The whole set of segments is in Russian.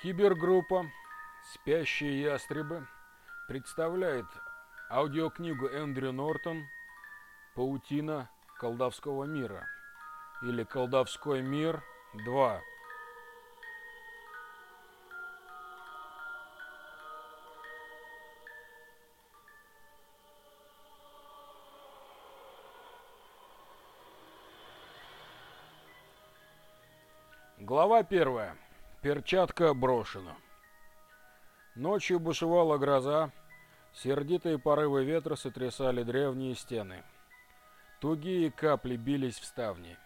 Кибергруппа «Спящие ястребы» представляет аудиокнигу Эндрю Нортон «Паутина колдовского мира» или «Колдовской мир 2». Глава первая. Перчатка брошена. Ночью бушевала гроза, сердитые порывы ветра сотрясали древние стены. Тугие капли бились в ставни.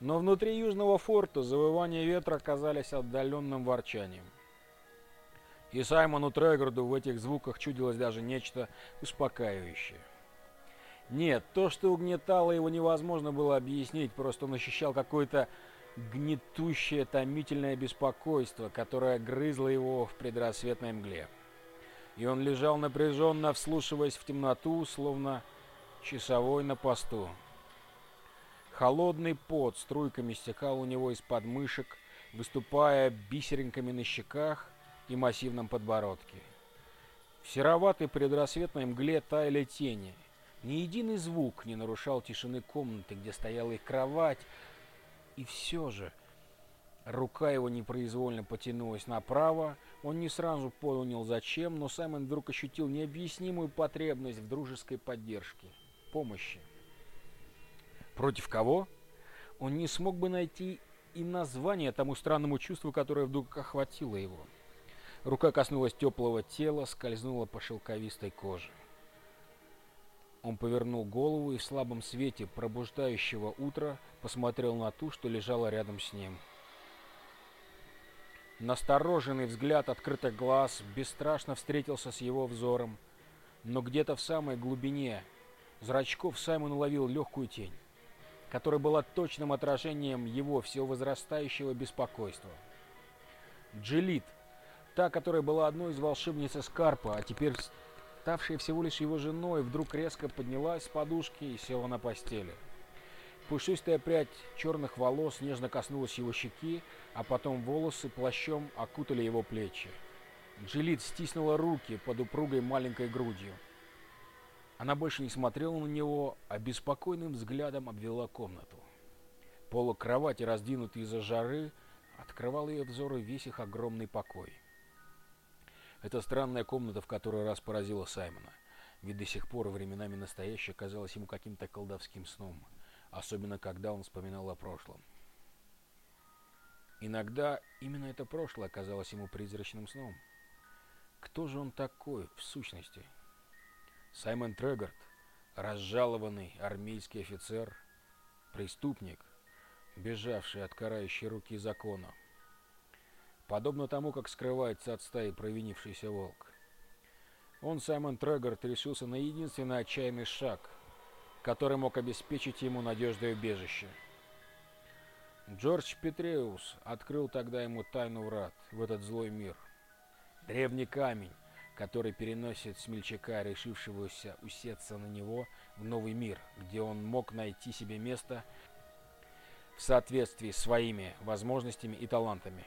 Но внутри южного форта завывания ветра казались отдаленным ворчанием. И Саймону Трегорду в этих звуках чудилось даже нечто успокаивающее. Нет, то, что угнетало его, невозможно было объяснить, просто он ощущал какой-то гнетущее томительное беспокойство, которое грызло его в предрассветной мгле. И он лежал напряженно, вслушиваясь в темноту, словно часовой на посту. Холодный пот струйками стекал у него из подмышек, выступая бисеринками на щеках и массивном подбородке. В сероватой предрассветной мгле таяли тени. Ни единый звук не нарушал тишины комнаты, где стояла их кровать, и все же рука его непроизвольно потянулась направо. Он не сразу понял зачем, но Саймон вдруг ощутил необъяснимую потребность в дружеской поддержке, помощи. Против кого? Он не смог бы найти и название тому странному чувству, которое вдруг охватило его. Рука коснулась теплого тела, скользнула по шелковистой коже. Он повернул голову и в слабом свете пробуждающего утра посмотрел на ту, что лежала рядом с ним. Настороженный взгляд открытых глаз бесстрашно встретился с его взором, но где-то в самой глубине зрачков Саймон уловил легкую тень, которая была точным отражением его всего возрастающего беспокойства. Джилит, та, которая была одной из волшебниц Эскарпа, а теперь ставшая всего лишь его женой, вдруг резко поднялась с подушки и села на постели. Пушистая прядь черных волос нежно коснулась его щеки, а потом волосы плащом окутали его плечи. Джилит стиснула руки под упругой маленькой грудью. Она больше не смотрела на него, а беспокойным взглядом обвела комнату. Полок кровати, раздвинутый из-за жары, открывал ее взору весь их огромный покой. Эта странная комната в который раз поразила Саймона, ведь до сих пор временами настоящее казалось ему каким-то колдовским сном, особенно когда он вспоминал о прошлом. Иногда именно это прошлое казалось ему призрачным сном. Кто же он такой в сущности? Саймон Трегард, разжалованный армейский офицер, преступник, бежавший от карающей руки закона, подобно тому, как скрывается от стаи провинившийся волк. Он, Саймон Трегард, решился на единственный отчаянный шаг, который мог обеспечить ему надежное убежище. Джордж Петреус открыл тогда ему тайну врат в этот злой мир. Древний камень, который переносит смельчака, решившегося усеться на него, в новый мир, где он мог найти себе место в соответствии с своими возможностями и талантами.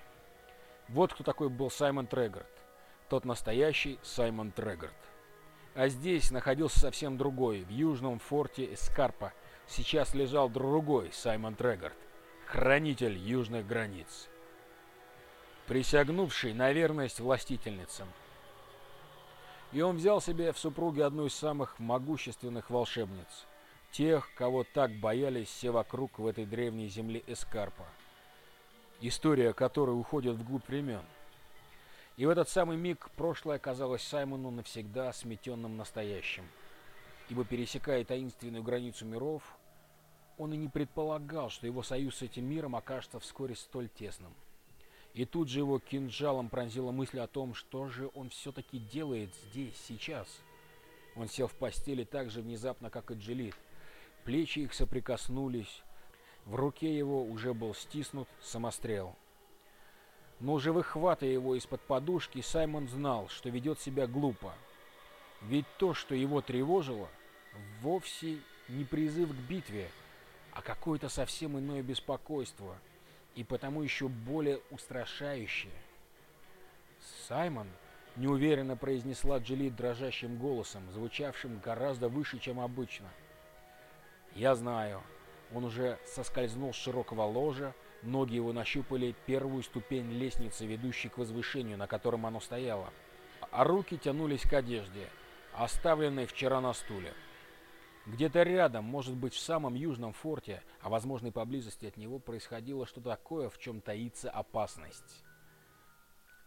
Вот кто такой был Саймон Трегорд. Тот настоящий Саймон Трегорд. А здесь находился совсем другой. В южном форте Эскарпа сейчас лежал другой Саймон Трегорд. Хранитель южных границ. Присягнувший на верность властительницам. И он взял себе в супруги одну из самых могущественных волшебниц. Тех, кого так боялись все вокруг в этой древней земле Эскарпа история которой уходит вглубь времен. И в этот самый миг прошлое оказалось Саймону навсегда сметенным настоящим. Ибо, пересекая таинственную границу миров, он и не предполагал, что его союз с этим миром окажется вскоре столь тесным. И тут же его кинжалом пронзила мысль о том, что же он все-таки делает здесь, сейчас. Он сел в постели так же внезапно, как и Джилит. Плечи их соприкоснулись, в руке его уже был стиснут самострел. Но уже выхватывая его из-под подушки, Саймон знал, что ведет себя глупо. Ведь то, что его тревожило, вовсе не призыв к битве, а какое-то совсем иное беспокойство, и потому еще более устрашающее. «Саймон», — неуверенно произнесла Джилит дрожащим голосом, звучавшим гораздо выше, чем обычно. «Я знаю». Он уже соскользнул с широкого ложа, ноги его нащупали первую ступень лестницы, ведущей к возвышению, на котором оно стояло, а руки тянулись к одежде, оставленной вчера на стуле. Где-то рядом, может быть в самом южном форте, а возможно и поблизости от него, происходило что-то такое, в чем таится опасность.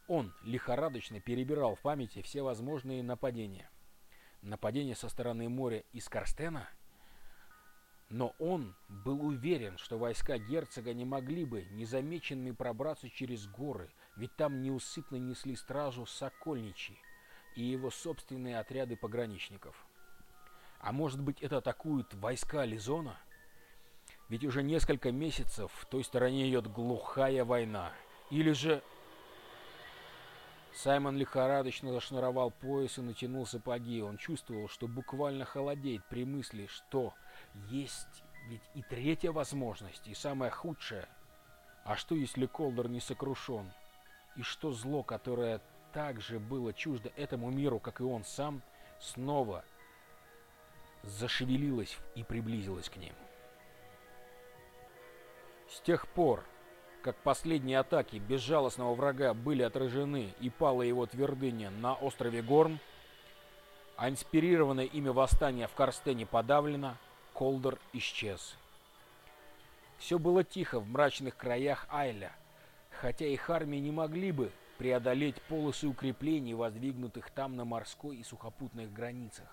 Он лихорадочно перебирал в памяти все возможные нападения. Нападение со стороны моря из Карстена? Но он был уверен, что войска герцога не могли бы незамеченными пробраться через горы, ведь там неусыпно несли стражу Сокольничий и его собственные отряды пограничников. А может быть это атакуют войска Лизона? Ведь уже несколько месяцев в той стороне идет глухая война. Или же... Саймон лихорадочно зашнуровал пояс и натянул сапоги. Он чувствовал, что буквально холодеет при мысли, что есть ведь и третья возможность, и самая худшая. А что, если Колдор не сокрушен? И что зло, которое также было чуждо этому миру, как и он сам, снова зашевелилась и приблизилась к ним. С тех пор, как последние атаки безжалостного врага были отражены и пала его твердыня на острове Горн, а инспирированное ими восстание в Карстене подавлено, Колдер исчез. Все было тихо в мрачных краях Айля, хотя их армии не могли бы преодолеть полосы укреплений, воздвигнутых там на морской и сухопутных границах.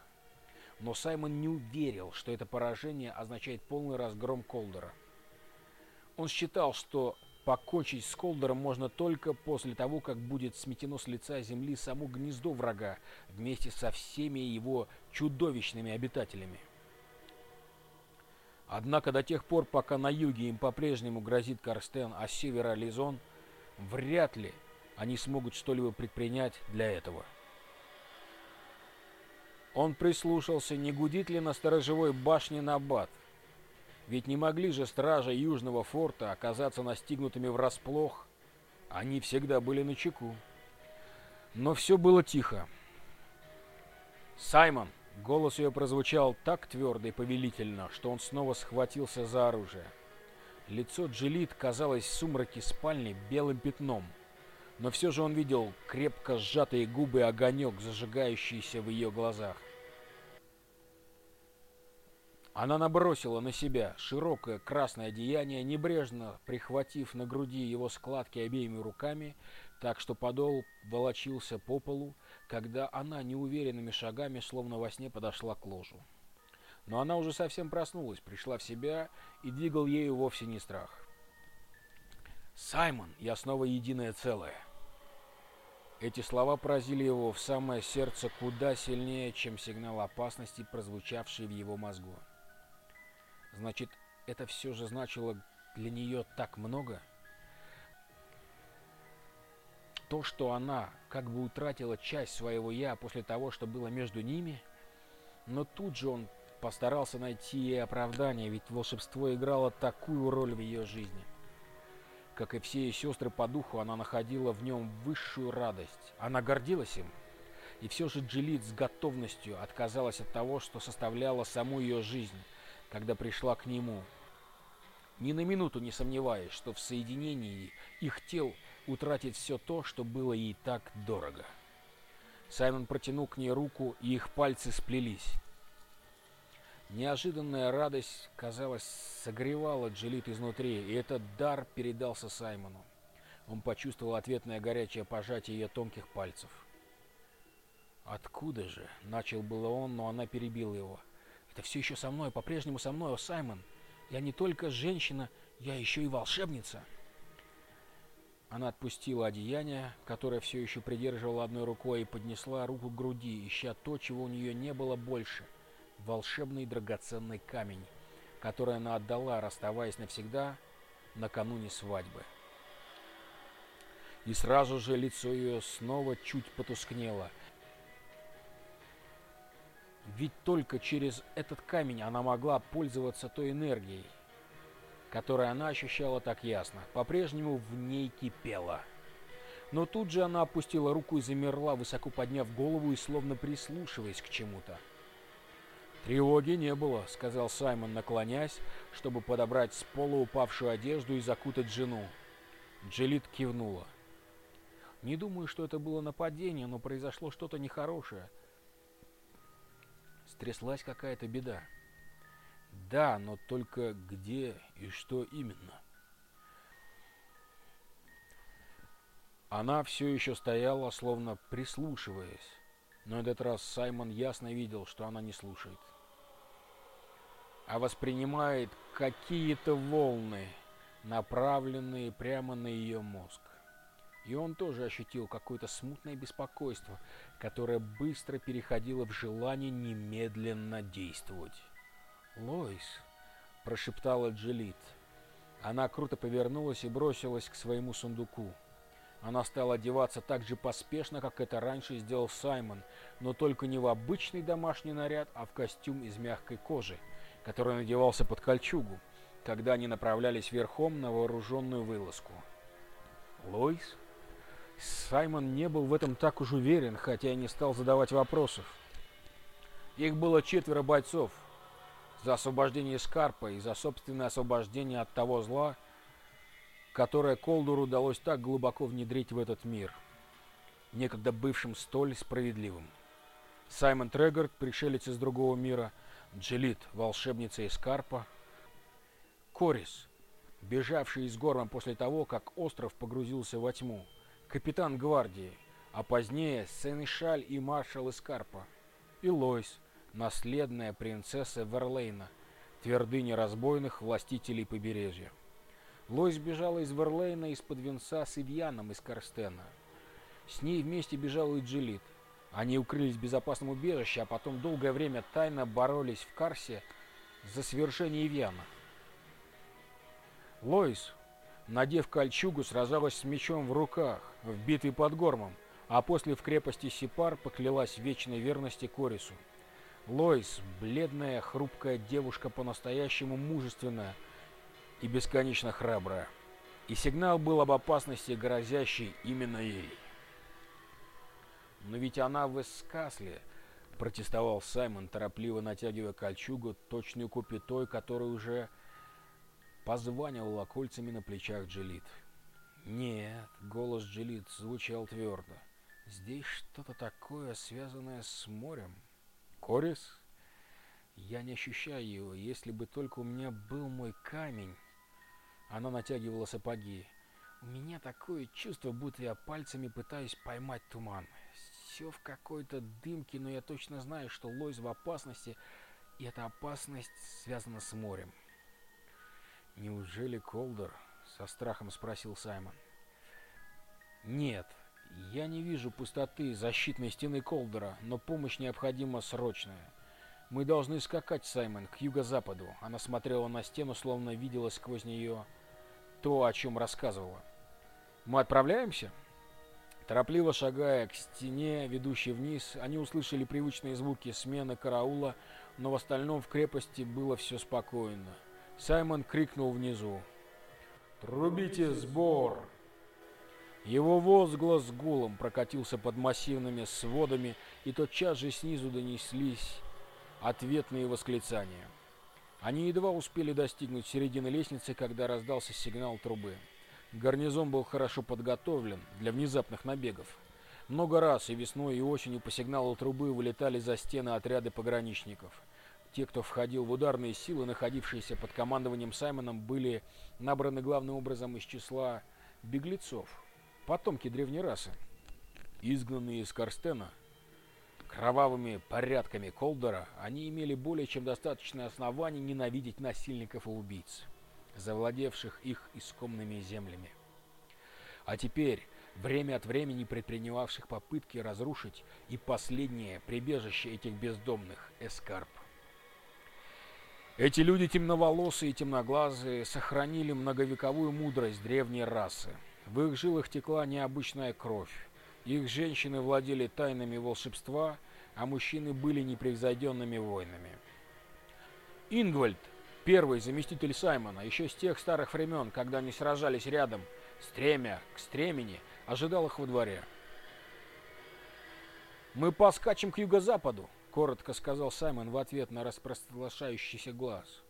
Но Саймон не уверил, что это поражение означает полный разгром Колдера. Он считал, что покончить с Колдером можно только после того, как будет сметено с лица земли само гнездо врага вместе со всеми его чудовищными обитателями. Однако до тех пор, пока на юге им по-прежнему грозит Карстен, а с севера Лизон, вряд ли они смогут что-либо предпринять для этого. Он прислушался, не гудит ли на сторожевой башне Набат. Ведь не могли же стражи Южного форта оказаться настигнутыми врасплох. Они всегда были на чеку. Но все было тихо. «Саймон!» Голос ее прозвучал так твердо и повелительно, что он снова схватился за оружие. Лицо Джилит казалось в сумраке спальни белым пятном, но все же он видел крепко сжатые губы и огонек, зажигающийся в ее глазах. Она набросила на себя широкое красное одеяние, небрежно прихватив на груди его складки обеими руками, так что подол волочился по полу, когда она неуверенными шагами, словно во сне, подошла к ложу. Но она уже совсем проснулась, пришла в себя, и двигал ею вовсе не страх. «Саймон, я снова единое целое!» Эти слова поразили его в самое сердце куда сильнее, чем сигнал опасности, прозвучавший в его мозгу. Значит, это все же значило для нее так много? То, что она как бы утратила часть своего «я» после того, что было между ними? Но тут же он постарался найти ей оправдание, ведь волшебство играло такую роль в ее жизни. Как и все ее сестры по духу, она находила в нем высшую радость. Она гордилась им. И все же Джилит с готовностью отказалась от того, что составляло саму ее жизнь – когда пришла к нему, ни на минуту не сомневаясь, что в соединении их тел утратит все то, что было ей так дорого. Саймон протянул к ней руку, и их пальцы сплелись. Неожиданная радость, казалось, согревала Джилит изнутри, и этот дар передался Саймону. Он почувствовал ответное горячее пожатие ее тонких пальцев. «Откуда же?» — начал было он, но она перебила его. Это все еще со мной, по-прежнему со мной, о Саймон. Я не только женщина, я еще и волшебница. Она отпустила одеяние, которое все еще придерживала одной рукой, и поднесла руку к груди, ища то, чего у нее не было больше — волшебный драгоценный камень, который она отдала, расставаясь навсегда накануне свадьбы. И сразу же лицо ее снова чуть потускнело — ведь только через этот камень она могла пользоваться той энергией, которую она ощущала так ясно. По-прежнему в ней кипела. Но тут же она опустила руку и замерла, высоко подняв голову и словно прислушиваясь к чему-то. «Тревоги не было», — сказал Саймон, наклонясь, чтобы подобрать с пола упавшую одежду и закутать жену. Джилит кивнула. «Не думаю, что это было нападение, но произошло что-то нехорошее. Стряслась какая-то беда». «Да, но только где и что именно?» Она все еще стояла, словно прислушиваясь, но этот раз Саймон ясно видел, что она не слушает а воспринимает какие-то волны, направленные прямо на ее мозг. И он тоже ощутил какое-то смутное беспокойство, которое быстро переходило в желание немедленно действовать. «Лоис», — прошептала Джилит. Она круто повернулась и бросилась к своему сундуку. Она стала одеваться так же поспешно, как это раньше сделал Саймон, но только не в обычный домашний наряд, а в костюм из мягкой кожи, который надевался под кольчугу, когда они направлялись верхом на вооруженную вылазку. Лойс? Саймон не был в этом так уж уверен, хотя и не стал задавать вопросов. Их было четверо бойцов. За освобождение Скарпа и за собственное освобождение от того зла, которое Колдуру удалось так глубоко внедрить в этот мир, некогда бывшим столь справедливым. Саймон Трегорд, пришелец из другого мира – Джилит, волшебница из Карпа, Корис, бежавший из Горма после того, как остров погрузился во тьму, капитан гвардии, а позднее Сенешаль и маршал из Карпа, и Лойс, наследная принцесса Верлейна, твердыня разбойных властителей побережья. Лойс бежала из Верлейна из-под венца с Ивьяном из Карстена. С ней вместе бежал и Джилит, они укрылись в безопасном убежище, а потом долгое время тайно боролись в Карсе за совершение Ивьяна. Лоис, надев кольчугу, сражалась с мечом в руках, в битве под Гормом, а после в крепости Сипар поклялась вечной верности Корису. Лоис, бледная, хрупкая девушка, по-настоящему мужественная и бесконечно храбрая. И сигнал был об опасности, грозящей именно ей. «Но ведь она в Эскасле!» — протестовал Саймон, торопливо натягивая кольчугу, точную копию той, которая уже позванивала кольцами на плечах Джилит. «Нет», — голос Джилит звучал твердо. «Здесь что-то такое, связанное с морем». «Корис?» «Я не ощущаю его. Если бы только у меня был мой камень...» Она натягивала сапоги. «У меня такое чувство, будто я пальцами пытаюсь поймать туман все в какой-то дымке, но я точно знаю, что Лойс в опасности, и эта опасность связана с морем. «Неужели Колдер?» — со страхом спросил Саймон. «Нет, я не вижу пустоты защитной стены Колдера, но помощь необходима срочная. Мы должны скакать, Саймон, к юго-западу». Она смотрела на стену, словно видела сквозь нее то, о чем рассказывала. «Мы отправляемся?» Торопливо шагая к стене, ведущей вниз, они услышали привычные звуки смены караула, но в остальном в крепости было все спокойно. Саймон крикнул внизу. «Трубите сбор!» Его возглас гулом прокатился под массивными сводами, и тотчас же снизу донеслись ответные восклицания. Они едва успели достигнуть середины лестницы, когда раздался сигнал трубы. Гарнизон был хорошо подготовлен для внезапных набегов. Много раз и весной, и осенью по сигналу трубы вылетали за стены отряды пограничников. Те, кто входил в ударные силы, находившиеся под командованием Саймоном, были набраны главным образом из числа беглецов, потомки древней расы, изгнанные из Карстена. Кровавыми порядками Колдера они имели более чем достаточное основание ненавидеть насильников и убийц завладевших их исконными землями. А теперь, время от времени предпринимавших попытки разрушить и последнее прибежище этих бездомных Эскарп. Эти люди темноволосые и темноглазые сохранили многовековую мудрость древней расы. В их жилах текла необычная кровь. Их женщины владели тайнами волшебства, а мужчины были непревзойденными воинами. Ингвальд Первый заместитель Саймона, еще с тех старых времен, когда они сражались рядом, стремя к стремени, ожидал их во дворе. «Мы поскачем к юго-западу», — коротко сказал Саймон в ответ на распространившийся глаз.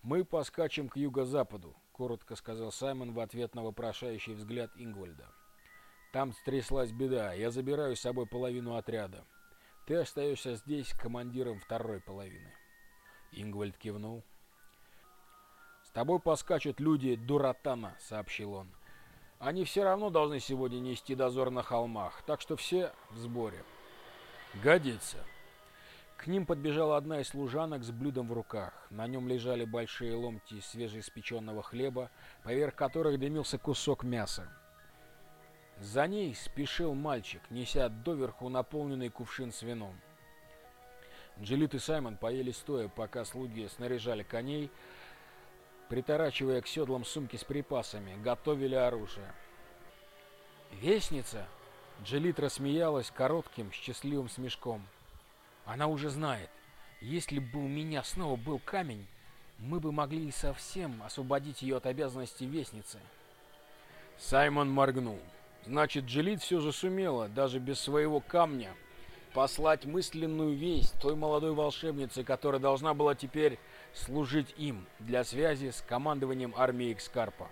«Мы поскачем к юго-западу», — коротко сказал Саймон в ответ на вопрошающий взгляд Ингвальда. «Там стряслась беда. Я забираю с собой половину отряда. Ты остаешься здесь командиром второй половины». Ингвальд кивнул. «С тобой поскачут люди Дуратана», — сообщил он. «Они все равно должны сегодня нести дозор на холмах, так что все в сборе». «Годится». К ним подбежала одна из служанок с блюдом в руках. На нем лежали большие ломти свежеиспеченного хлеба, поверх которых дымился кусок мяса. За ней спешил мальчик, неся доверху наполненный кувшин с вином. Джилит и Саймон поели стоя, пока слуги снаряжали коней, приторачивая к седлам сумки с припасами, готовили оружие. «Вестница!» Джилит рассмеялась коротким, счастливым смешком. Она уже знает. Если бы у меня снова был камень, мы бы могли совсем освободить ее от обязанности вестницы. Саймон моргнул. Значит, Джилит все же сумела, даже без своего камня, послать мысленную весть той молодой волшебнице, которая должна была теперь служить им для связи с командованием армии Экскарпа.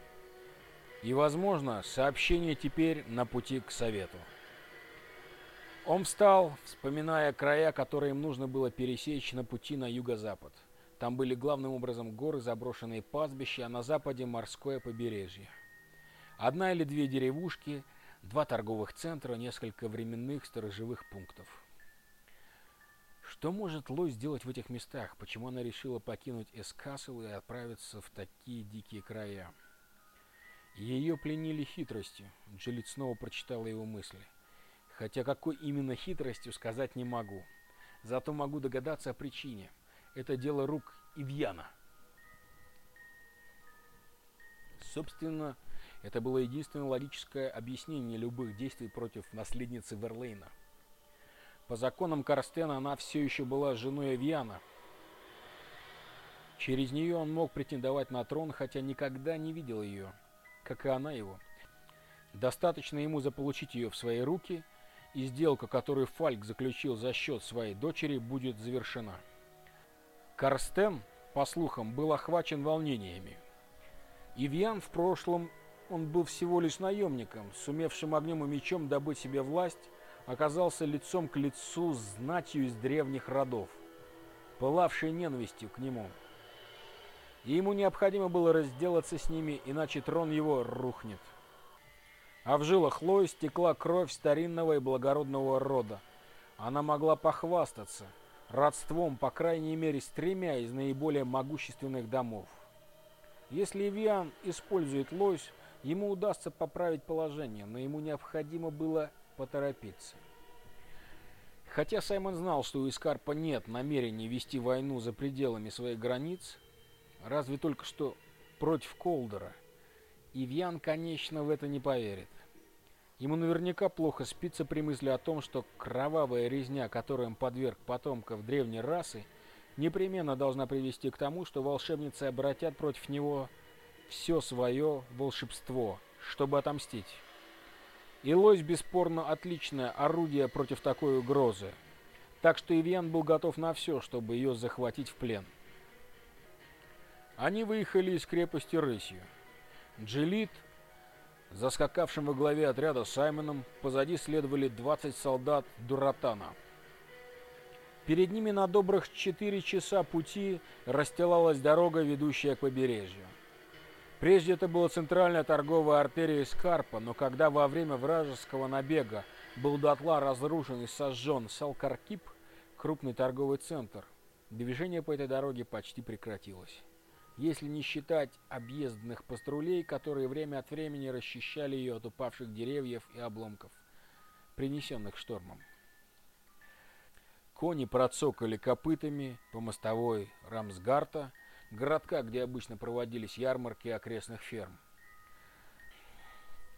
И, возможно, сообщение теперь на пути к Совету. Он встал, вспоминая края, которые им нужно было пересечь на пути на юго-запад. Там были главным образом горы, заброшенные пастбища, а на западе морское побережье. Одна или две деревушки, два торговых центра, несколько временных сторожевых пунктов. Что может Лой сделать в этих местах? Почему она решила покинуть Эскасл и отправиться в такие дикие края? Ее пленили хитростью. Джилит снова прочитала его мысли. Хотя какой именно хитростью сказать не могу. Зато могу догадаться о причине. Это дело рук Ивьяна. Собственно, это было единственное логическое объяснение любых действий против наследницы Верлейна. По законам Карстена она все еще была женой Эвьяна. Через нее он мог претендовать на трон, хотя никогда не видел ее, как и она его. Достаточно ему заполучить ее в свои руки – и сделка, которую Фальк заключил за счет своей дочери, будет завершена. Карстен, по слухам, был охвачен волнениями. Ивьян в прошлом он был всего лишь наемником, сумевшим огнем и мечом добыть себе власть, оказался лицом к лицу знатью из древних родов, пылавшей ненавистью к нему. И ему необходимо было разделаться с ними, иначе трон его рухнет а в жилах Лои стекла кровь старинного и благородного рода. Она могла похвастаться родством, по крайней мере, с тремя из наиболее могущественных домов. Если Виан использует Лойс, ему удастся поправить положение, но ему необходимо было поторопиться. Хотя Саймон знал, что у Искарпа нет намерения вести войну за пределами своих границ, разве только что против Колдера – Ивьян, конечно, в это не поверит. Ему наверняка плохо спится при мысли о том, что кровавая резня, которой он подверг потомков древней расы, непременно должна привести к тому, что волшебницы обратят против него все свое волшебство, чтобы отомстить. И лось бесспорно отличное орудие против такой угрозы, так что Ивьян был готов на все, чтобы ее захватить в плен. Они выехали из крепости рысью. Джилит, заскакавшим во главе отряда Саймоном, позади следовали 20 солдат Дуратана. Перед ними на добрых 4 часа пути расстилалась дорога, ведущая к побережью. Прежде это была центральная торговая артерия Скарпа, но когда во время вражеского набега был дотла разрушен и сожжен Салкаркип, крупный торговый центр, движение по этой дороге почти прекратилось если не считать объездных патрулей, которые время от времени расчищали ее от упавших деревьев и обломков, принесенных штормом. Кони процокали копытами по мостовой Рамсгарта, городка, где обычно проводились ярмарки окрестных ферм.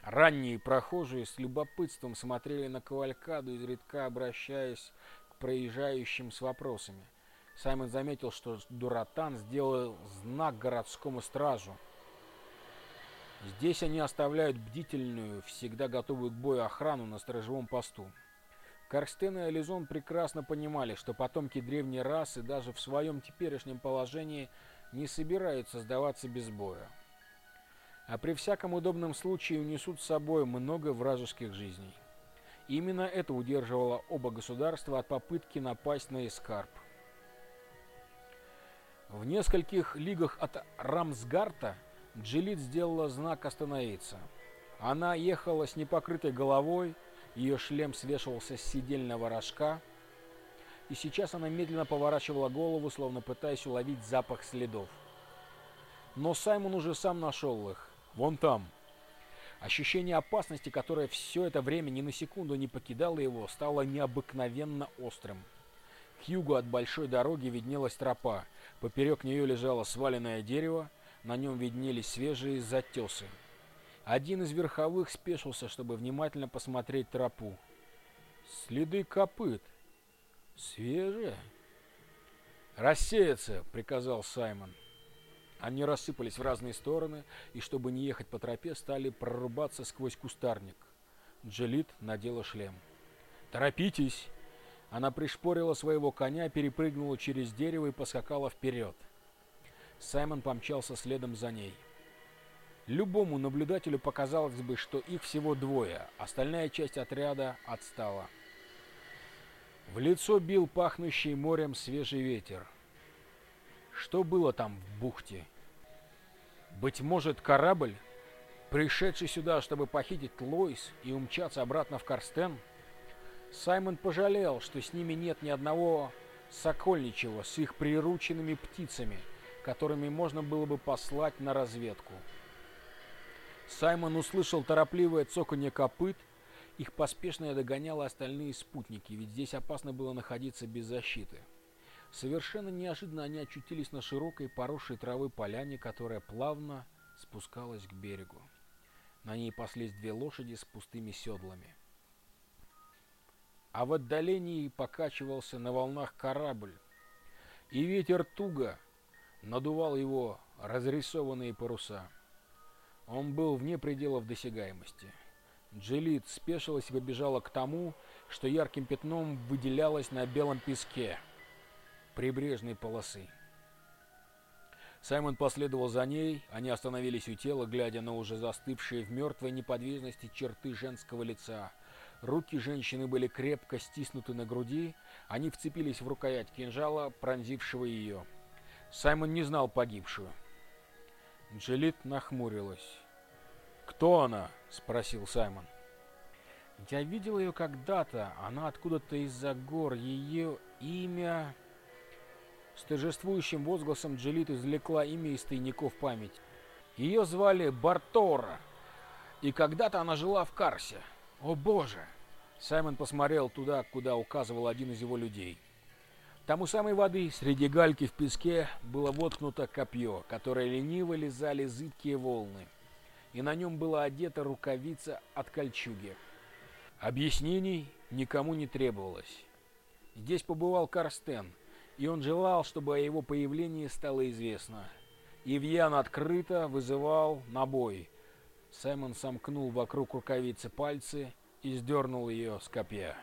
Ранние прохожие с любопытством смотрели на кавалькаду, изредка обращаясь к проезжающим с вопросами – Саймон заметил, что Дуратан сделал знак городскому стражу. Здесь они оставляют бдительную, всегда готовую к бою охрану на сторожевом посту. Карстен и Ализон прекрасно понимали, что потомки древней расы даже в своем теперешнем положении не собираются сдаваться без боя. А при всяком удобном случае унесут с собой много вражеских жизней. Именно это удерживало оба государства от попытки напасть на Эскарп. В нескольких лигах от Рамсгарта Джилит сделала знак остановиться. Она ехала с непокрытой головой, ее шлем свешивался с сидельного рожка, и сейчас она медленно поворачивала голову, словно пытаясь уловить запах следов. Но Саймон уже сам нашел их. Вон там. Ощущение опасности, которое все это время ни на секунду не покидало его, стало необыкновенно острым. К югу от большой дороги виднелась тропа. Поперек нее лежало сваленное дерево, на нем виднелись свежие затесы. Один из верховых спешился, чтобы внимательно посмотреть тропу. Следы копыт. Свежие. «Рассеяться!» — приказал Саймон. Они рассыпались в разные стороны, и чтобы не ехать по тропе, стали прорубаться сквозь кустарник. Джелит надела шлем. «Торопитесь!» Она пришпорила своего коня, перепрыгнула через дерево и поскакала вперед. Саймон помчался следом за ней. Любому наблюдателю показалось бы, что их всего двое, остальная часть отряда отстала. В лицо бил пахнущий морем свежий ветер. Что было там в бухте? Быть может, корабль, пришедший сюда, чтобы похитить Лойс и умчаться обратно в Карстен? — Саймон пожалел, что с ними нет ни одного сокольничего с их прирученными птицами, которыми можно было бы послать на разведку. Саймон услышал торопливое цоканье копыт, их поспешно догоняло остальные спутники, ведь здесь опасно было находиться без защиты. Совершенно неожиданно они очутились на широкой поросшей травой поляне, которая плавно спускалась к берегу. На ней паслись две лошади с пустыми седлами а в отдалении покачивался на волнах корабль, и ветер туго надувал его разрисованные паруса. Он был вне пределов досягаемости. Джилит спешилась и побежала к тому, что ярким пятном выделялось на белом песке прибрежной полосы. Саймон последовал за ней, они остановились у тела, глядя на уже застывшие в мертвой неподвижности черты женского лица – Руки женщины были крепко стиснуты на груди, они вцепились в рукоять кинжала, пронзившего ее. Саймон не знал погибшую. Джилит нахмурилась. «Кто она?» — спросил Саймон. «Я видел ее когда-то. Она откуда-то из-за гор. Ее имя...» С торжествующим возгласом Джилит извлекла имя из тайников памяти. Ее звали Бартора, и когда-то она жила в Карсе. «О боже!» Саймон посмотрел туда, куда указывал один из его людей. Там у самой воды, среди гальки в песке, было воткнуто копье, которое лениво лизали зыбкие волны, и на нем была одета рукавица от кольчуги. Объяснений никому не требовалось. Здесь побывал Карстен, и он желал, чтобы о его появлении стало известно. Ивьян открыто вызывал на бой, Саймон сомкнул вокруг рукавицы пальцы и сдернул ее с копья.